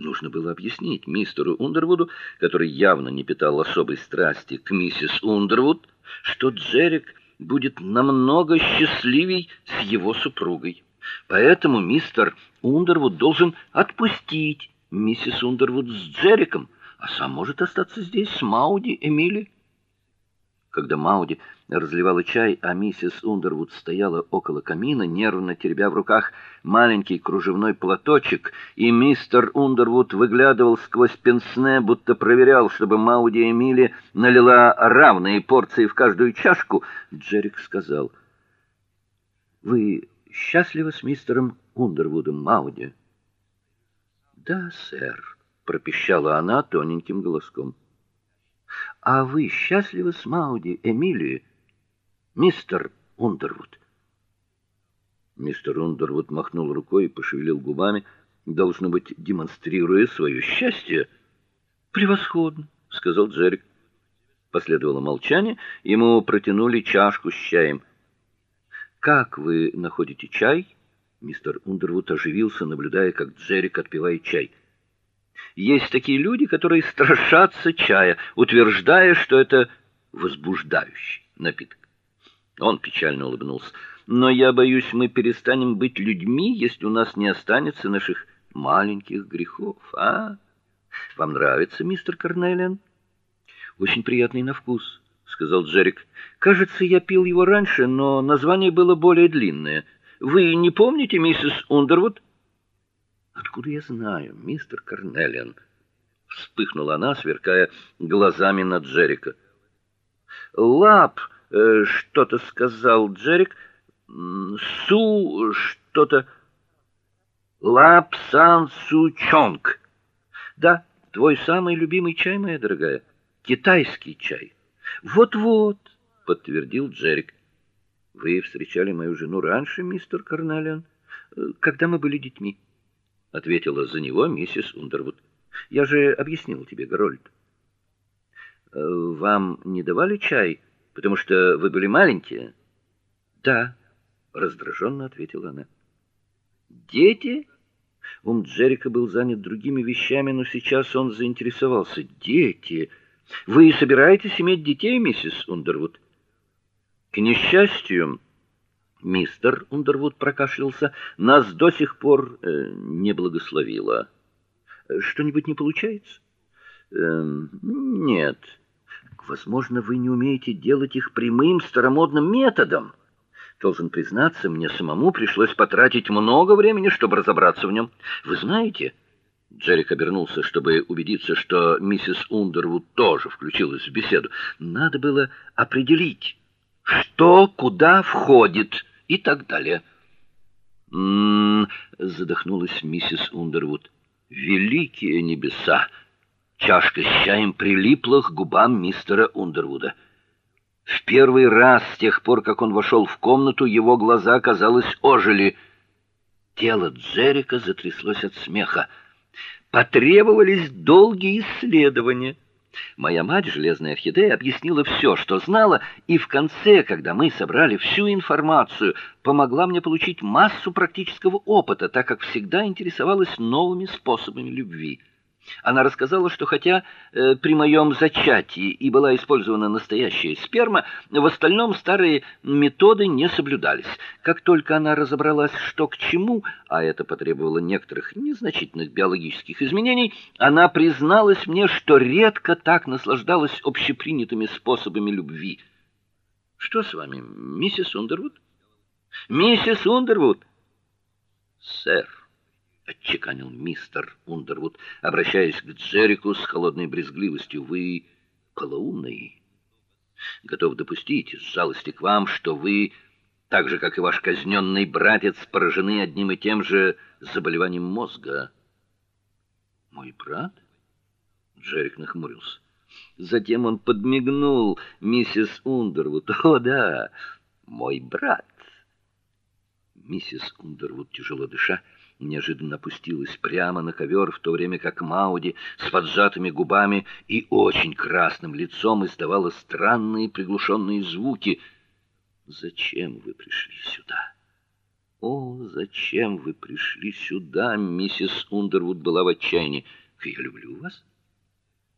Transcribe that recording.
Нужно было объяснить мистеру Ундервуду, который явно не питал особой страсти к миссис Ундервуд, что Джерик будет намного счастливей с его супругой. Поэтому мистер Ундервуд должен отпустить миссис Ундервуд с Джериком, а сам может остаться здесь с Мауди Эмили. Когда Мауди разливала чай, а миссис Ундервуд стояла около камина, нервно теребя в руках маленький кружевной платочек, и мистер Ундервуд выглядывал сквозь пенсне, будто проверял, чтобы Мауди Эмили налила равные порции в каждую чашку, Джерик сказал: "Вы счастливы с мистером Ундервудом, Мауди?" "Да, сэр", пропищала она тоненьким голоском. А вы счастливы с Мауди, Эмили, мистер Ундервуд? Мистер Ундервуд махнул рукой и пошевелил губами, должно быть, демонстрируя свое счастье. Превосходно, сказал Джерик. Последовало молчание, ему протянули чашку с чаем. Как вы находите чай? Мистер Ундервуд оживился, наблюдая, как Джерик отпивает чай. Есть такие люди, которые страшатся чая, утверждая, что это возбуждающий напиток. Он печально улыбнулся. Но я боюсь, мы перестанем быть людьми, если у нас не останется наших маленьких грехов, а? Вам нравится, мистер Карнелиан? Очень приятный на вкус, сказал Джерик. Кажется, я пил его раньше, но название было более длинное. Вы не помните, миссис Ундервуд? Откуда я знаю, мистер Карнелиан? Вспыхнула она, сверкая глазами на Джерика. Лап что-то сказал Джерик. Су что-то Лап Сан Су Чонг. Да, твой самый любимый чай, моя дорогая. Китайский чай. Вот-вот, подтвердил Джерик. Вы встречали мою жену раньше, мистер Карнелиан, э, когда мы были детьми ответила за него миссис Ундервуд. Я же объяснил тебе, Горольд. Э, вам не давали чай, потому что вы были маленькие? Да, раздраженно ответила она. Дети? Ум Джерика был занят другими вещами, но сейчас он заинтересовался. Дети. Вы собираетесь иметь детей, миссис Ундервуд? К несчастью, Мистер Ундервуд прокашлялся. Нас до сих пор э, не благословило. Что-нибудь не получается? Э, нет. Возможно, вы не умеете делать их прямым старомодным методом. Должен признаться, мне самому пришлось потратить много времени, чтобы разобраться в нем. Вы знаете, Джерик обернулся, чтобы убедиться, что миссис Ундервуд тоже включилась в беседу. Надо было определить, что куда входит и так далее. М-м, задохнулась миссис Ундервуд. Великие небеса. Чашка с чаем прилипла к губам мистера Ундервуда. В первый раз с тех пор, как он вошел в комнату, его глаза, казалось, ожили. Тело Джерика затряслось от смеха. Потребовались долгие исследования. Моя мать, железная орхидея, объяснила все, что знала, и в конце, когда мы собрали всю информацию, помогла мне получить массу практического опыта, так как всегда интересовалась новыми способами любви. Она рассказала, что хотя э, при моем зачатии и была использована настоящая сперма, в остальном старые методы не соблюдались. Как только она разобралась, что к чему, а это потребовало некоторых незначительных биологических изменений, она призналась мне, что редко так наслаждалась общепринятыми способами любви. Что с вами, миссис Ундервуд? Миссис Ундервуд. Сэр отчеканил мистер Ундервуд, обращаясь к Джеррику с холодной брезгливостью. Вы полоумный. Готов допустить из жалости к вам, что вы, так же как и ваш казненный братец, поражены одним и тем же заболеванием мозга. Мой брат? Джеррик нахмурился. Затем он подмигнул миссис Ундервуд. О, да, мой брат. Миссис Ундервуд тяжело дыша неожиданно опустилась прямо на ковер, в то время как Мауди с поджатыми губами и очень красным лицом издавала странные приглушенные звуки. Зачем вы пришли сюда? О, зачем вы пришли сюда? Миссис Ундервуд была в отчаянии. Я люблю вас,